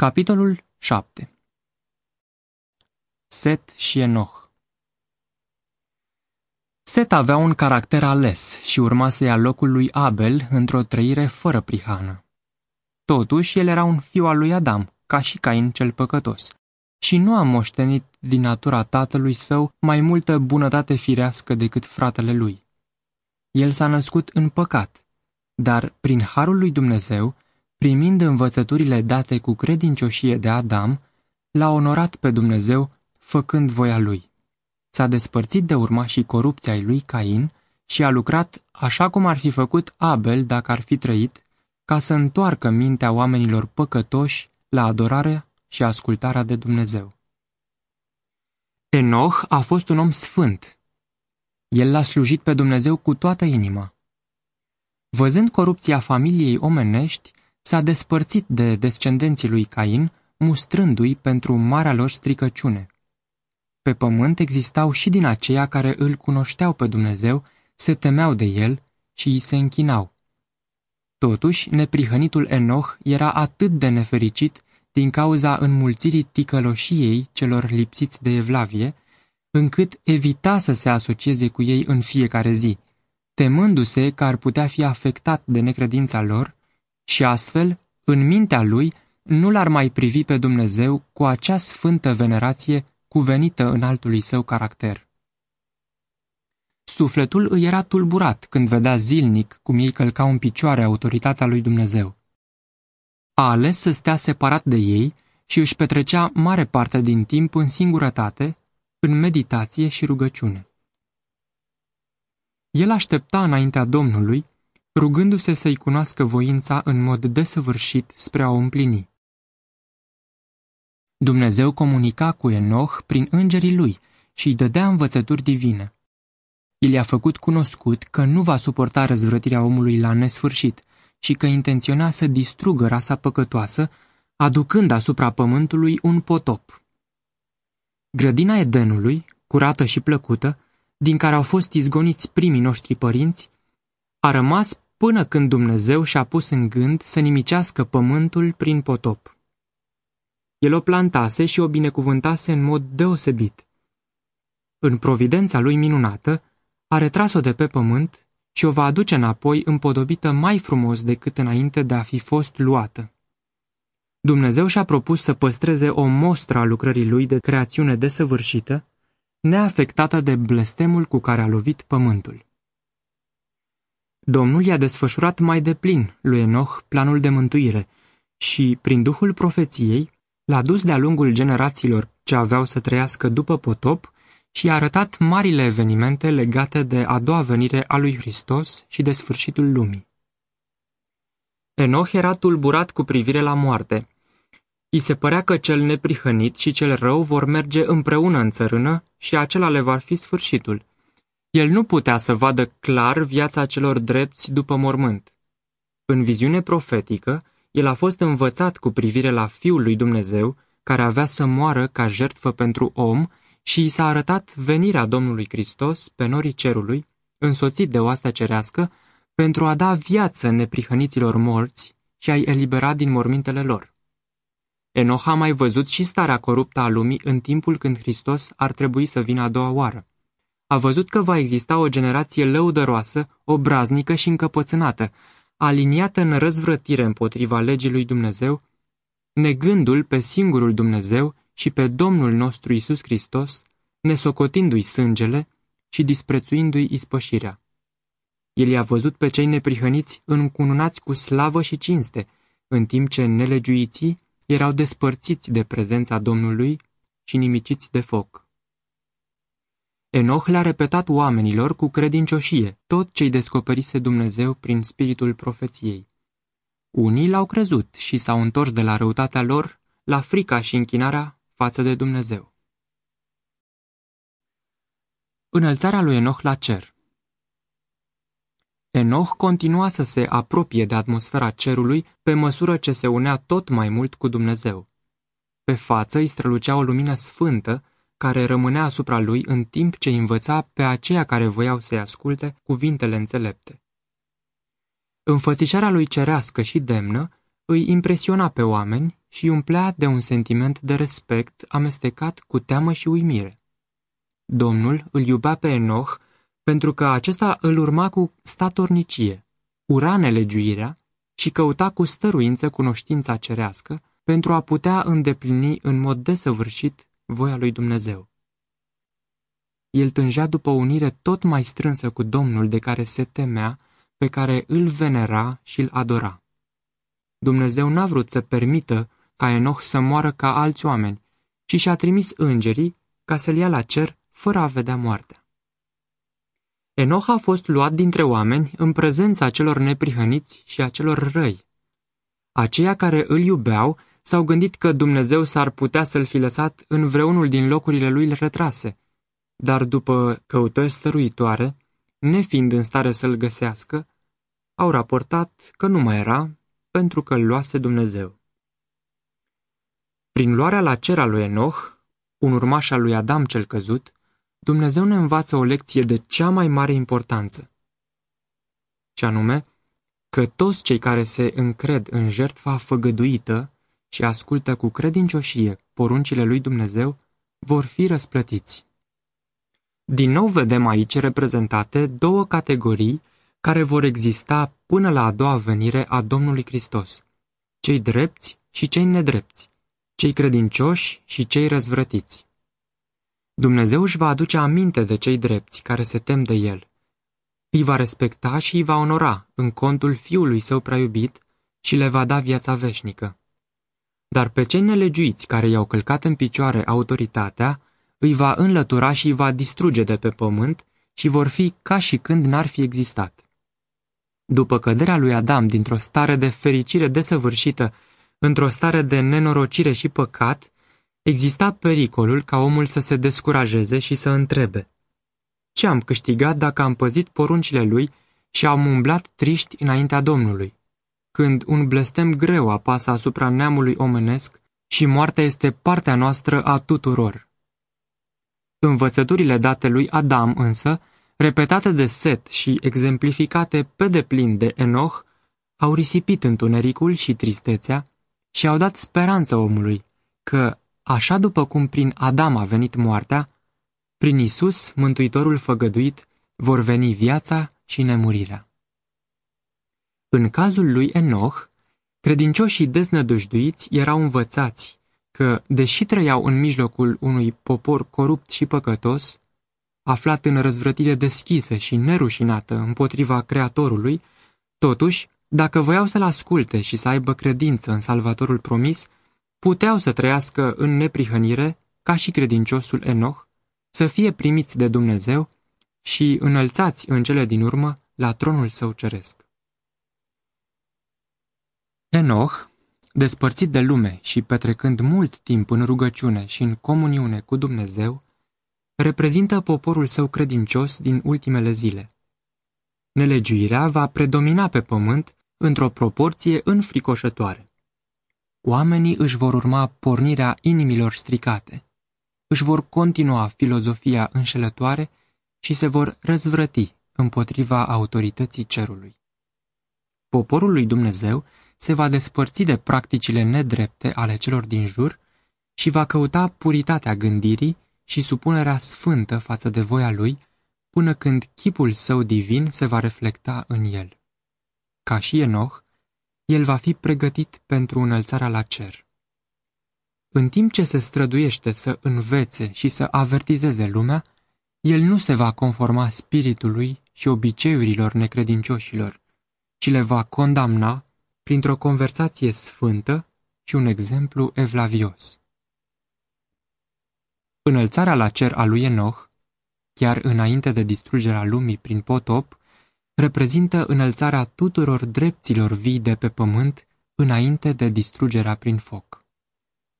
Capitolul 7 Set și Enoch Set avea un caracter ales și urma să ia locul lui Abel într-o trăire fără prihană. Totuși, el era un fiu al lui Adam, ca și Cain cel păcătos, și nu a moștenit din natura tatălui său mai multă bunătate firească decât fratele lui. El s-a născut în păcat, dar prin harul lui Dumnezeu primind învățăturile date cu credincioșie de Adam, l-a onorat pe Dumnezeu făcând voia lui. S-a despărțit de urma și corupția lui Cain și a lucrat așa cum ar fi făcut Abel dacă ar fi trăit, ca să întoarcă mintea oamenilor păcătoși la adorarea și ascultarea de Dumnezeu. Enoch a fost un om sfânt. El l-a slujit pe Dumnezeu cu toată inima. Văzând corupția familiei omenești, s-a despărțit de descendenții lui Cain, mustrându-i pentru marea lor stricăciune. Pe pământ existau și din aceia care îl cunoșteau pe Dumnezeu, se temeau de el și îi se închinau. Totuși, neprihănitul Enoch era atât de nefericit din cauza înmulțirii ticăloșiei celor lipsiți de evlavie, încât evita să se asocieze cu ei în fiecare zi, temându-se că ar putea fi afectat de necredința lor și astfel, în mintea lui, nu l-ar mai privi pe Dumnezeu cu acea sfântă venerație cuvenită în altului său caracter. Sufletul îi era tulburat când vedea zilnic cum ei călcau în picioare autoritatea lui Dumnezeu. A ales să stea separat de ei și își petrecea mare parte din timp în singurătate, în meditație și rugăciune. El aștepta înaintea Domnului rugându-se să-i cunoască voința în mod desăvârșit spre a o împlini. Dumnezeu comunica cu Enoch prin îngerii lui și îi dădea învățături divine. El i-a făcut cunoscut că nu va suporta răzvrătirea omului la nesfârșit și că intenționa să distrugă rasa păcătoasă, aducând asupra pământului un potop. Grădina Edenului, curată și plăcută, din care au fost izgoniți primii noștri părinți, a rămas până când Dumnezeu și-a pus în gând să nimicească pământul prin potop. El o plantase și o binecuvântase în mod deosebit. În providența lui minunată, a retras-o de pe pământ și o va aduce înapoi împodobită mai frumos decât înainte de a fi fost luată. Dumnezeu și-a propus să păstreze o mostră a lucrării lui de creațiune desăvârșită, neafectată de blestemul cu care a lovit pământul. Domnul i-a desfășurat mai deplin lui Enoch planul de mântuire și, prin duhul profeției, l-a dus de-a lungul generațiilor ce aveau să trăiască după potop și i-a arătat marile evenimente legate de a doua venire a lui Hristos și de sfârșitul lumii. Enoch era tulburat cu privire la moarte. I se părea că cel neprihănit și cel rău vor merge împreună în țărână și acela le va fi sfârșitul. El nu putea să vadă clar viața celor drepți după mormânt. În viziune profetică, el a fost învățat cu privire la Fiul lui Dumnezeu, care avea să moară ca jertfă pentru om și i s-a arătat venirea Domnului Hristos pe norii cerului, însoțit de oastea cerească, pentru a da viață neprihăniților morți și a-i elibera din mormintele lor. Enoch a mai văzut și starea coruptă a lumii în timpul când Hristos ar trebui să vină a doua oară a văzut că va exista o generație lăudăroasă, obraznică și încăpățânată, aliniată în răzvrătire împotriva legii lui Dumnezeu, negându-l pe singurul Dumnezeu și pe Domnul nostru Isus Hristos, nesocotindu-i sângele și disprețuindu-i ispășirea. El i-a văzut pe cei neprihăniți încununați cu slavă și cinste, în timp ce nelegiuiții erau despărțiți de prezența Domnului și nimiciți de foc. Enoch le-a repetat oamenilor cu credincioșie tot ce-i descoperise Dumnezeu prin spiritul profeției. Unii l-au crezut și s-au întors de la răutatea lor la frica și închinarea față de Dumnezeu. Înălțarea lui Enoch la cer Enoch continua să se apropie de atmosfera cerului pe măsură ce se unea tot mai mult cu Dumnezeu. Pe față îi strălucea o lumină sfântă care rămânea asupra lui în timp ce învăța pe aceia care voiau să-i asculte cuvintele înțelepte. Înfățișarea lui cerească și demnă îi impresiona pe oameni și umplea de un sentiment de respect amestecat cu teamă și uimire. Domnul îl iubea pe Enoch pentru că acesta îl urma cu statornicie, ura nelegiuirea și căuta cu stăruință cunoștința cerească pentru a putea îndeplini în mod desăvârșit voia lui Dumnezeu. El tângea după o unire tot mai strânsă cu Domnul de care se temea, pe care îl venera și îl adora. Dumnezeu n-a vrut să permită ca Enoch să moară ca alți oameni, ci și-a trimis îngerii ca să-l ia la cer fără a vedea moartea. Enoch a fost luat dintre oameni în prezența celor neprihăniți și a celor răi. Aceia care îl iubeau s-au gândit că Dumnezeu s-ar putea să-l fi lăsat în vreunul din locurile lui retrase, dar după căutări stăruitoare, nefiind în stare să-l găsească, au raportat că nu mai era pentru că îl luase Dumnezeu. Prin luarea la cer a lui Enoch, un urmaș al lui Adam cel căzut, Dumnezeu ne învață o lecție de cea mai mare importanță. Ce anume, că toți cei care se încred în jertfa făgăduită și ascultă cu credincioșie poruncile lui Dumnezeu vor fi răsplătiți. Din nou vedem aici reprezentate două categorii care vor exista până la a doua venire a Domnului Hristos, cei drepți și cei nedrepți, cei credincioși și cei răzvrătiți. Dumnezeu își va aduce aminte de cei drepți care se tem de El. Îi va respecta și îi va onora în contul Fiului Său prea iubit și le va da viața veșnică. Dar pe cei nelegiuiți care i-au călcat în picioare autoritatea, îi va înlătura și îi va distruge de pe pământ și vor fi ca și când n-ar fi existat. După căderea lui Adam dintr-o stare de fericire desăvârșită într-o stare de nenorocire și păcat, exista pericolul ca omul să se descurajeze și să întrebe. Ce am câștigat dacă am păzit poruncile lui și am umblat triști înaintea Domnului? Când un blestem greu apasă asupra neamului omenesc și moartea este partea noastră a tuturor. Învățăturile date lui Adam însă, repetate de Set și exemplificate pe deplin de Enoch, au risipit întunericul și tristețea și au dat speranță omului că, așa după cum prin Adam a venit moartea, prin Isus, Mântuitorul făgăduit, vor veni viața și nemurirea. În cazul lui Enoch, credincioșii deznădăjduiți erau învățați că, deși trăiau în mijlocul unui popor corupt și păcătos, aflat în răzvrătire deschisă și nerușinată împotriva Creatorului, totuși, dacă voiau să-L asculte și să aibă credință în Salvatorul promis, puteau să trăiască în neprihănire, ca și credinciosul Enoch, să fie primiți de Dumnezeu și înălțați în cele din urmă la tronul său ceresc. Enoch, despărțit de lume și petrecând mult timp în rugăciune și în comuniune cu Dumnezeu, reprezintă poporul său credincios din ultimele zile. Nelegiuirea va predomina pe pământ într-o proporție înfricoșătoare. Oamenii își vor urma pornirea inimilor stricate, își vor continua filozofia înșelătoare și se vor răzvrăti împotriva autorității cerului. Poporul lui Dumnezeu se va despărți de practicile nedrepte ale celor din jur și va căuta puritatea gândirii și supunerea sfântă față de voia lui, până când chipul său divin se va reflecta în el. Ca și Enoch, el va fi pregătit pentru înălțarea la cer. În timp ce se străduiește să învețe și să avertizeze lumea, el nu se va conforma spiritului și obiceiurilor necredincioșilor, ci le va condamna printr-o conversație sfântă și un exemplu evlavios. Înălțarea la cer a lui Enoch, chiar înainte de distrugerea lumii prin potop, reprezintă înălțarea tuturor dreptilor vii de pe pământ înainte de distrugerea prin foc.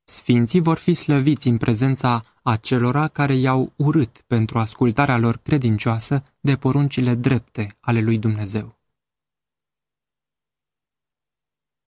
Sfinții vor fi slăviți în prezența acelora care i-au urât pentru ascultarea lor credincioasă de poruncile drepte ale lui Dumnezeu.